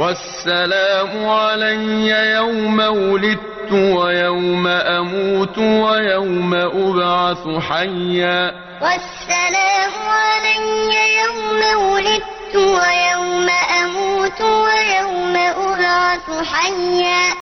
وَالسَّلَامُ عَلَيَّ يَوْمَ وُلِدتُّ وَيَوْمَ أَمُوتُ وَيَوْمَ أُبْعَثُ حَيًّا. وَالسَّلَامُ عَلَيَّ يَوْمَ وُلِدتُّ وَيَوْمَ أَمُوتُ وَيَوْمَ أُبْعَثُ حَيًّا.